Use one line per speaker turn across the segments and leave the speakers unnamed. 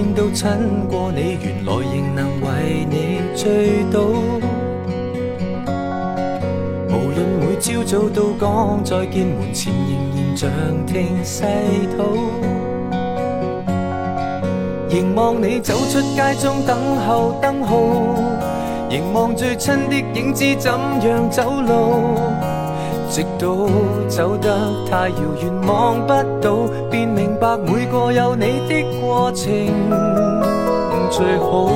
见到亲过你，原来仍能为你醉倒。无论每朝早到讲再见，门前仍然像听细讨。凝望你走出街中，等候灯号。凝望最亲的影子，怎样走路？直到走得太遥远，望不到，便明白每个有你的过程最好。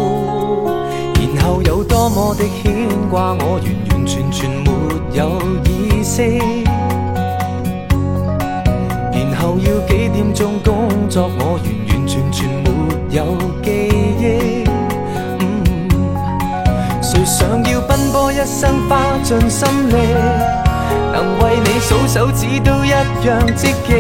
然后有多么的牵挂，我完完全全没有意识。然后要几点钟工作，我完完全全没有记忆。谁想要奔波一生，花尽心力？能为你数手指都一样积极，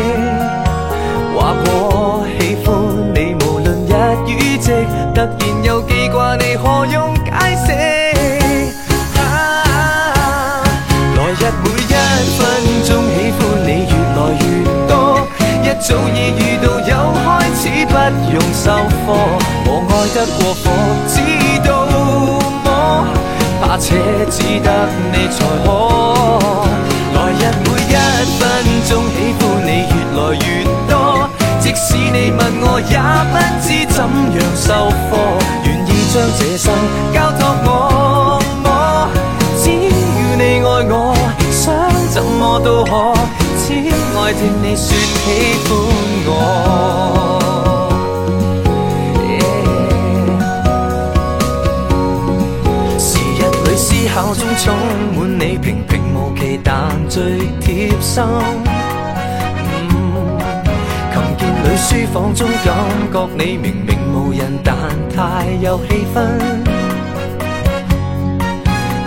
话过喜欢你，无论日与夕，突然又记挂你，何用解释？啊！来日每一分钟喜欢你越来越多，一早已遇到有开始不用收货，我爱得过火，知道么？怕且只得你才可。怎样收课？愿意将这生交托我。我只要你爱我，想怎么都可，只爱听你说喜欢我。时日里思考中充满你，平平无奇但最贴心。里书房中感觉你明明无人，但太有气氛。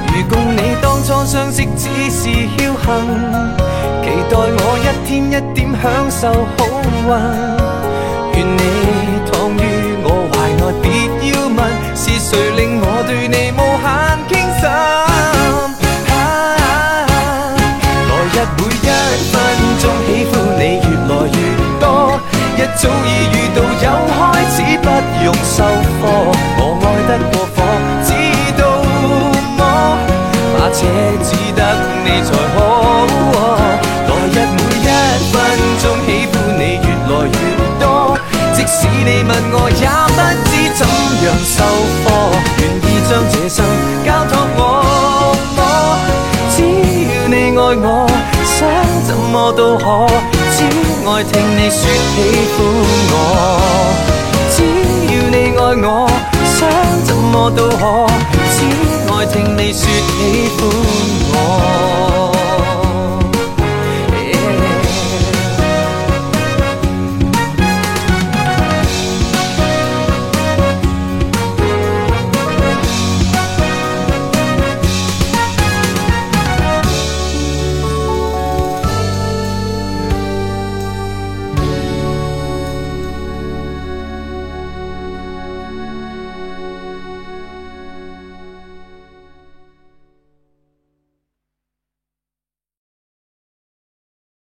如共你当初相识只是侥幸，期待我一天一点享受好运。愿你躺。于。早已遇到有开始，不用收货。我爱得过火，知道么？把且只得你才可。来日每一分钟喜欢你越来越多，即使你问我也不知怎样收货。愿意将这生交托我，只要你爱我，想怎么都可。只。爱听你说喜欢我，只要你爱我，想怎么都可。只爱听你说喜欢我。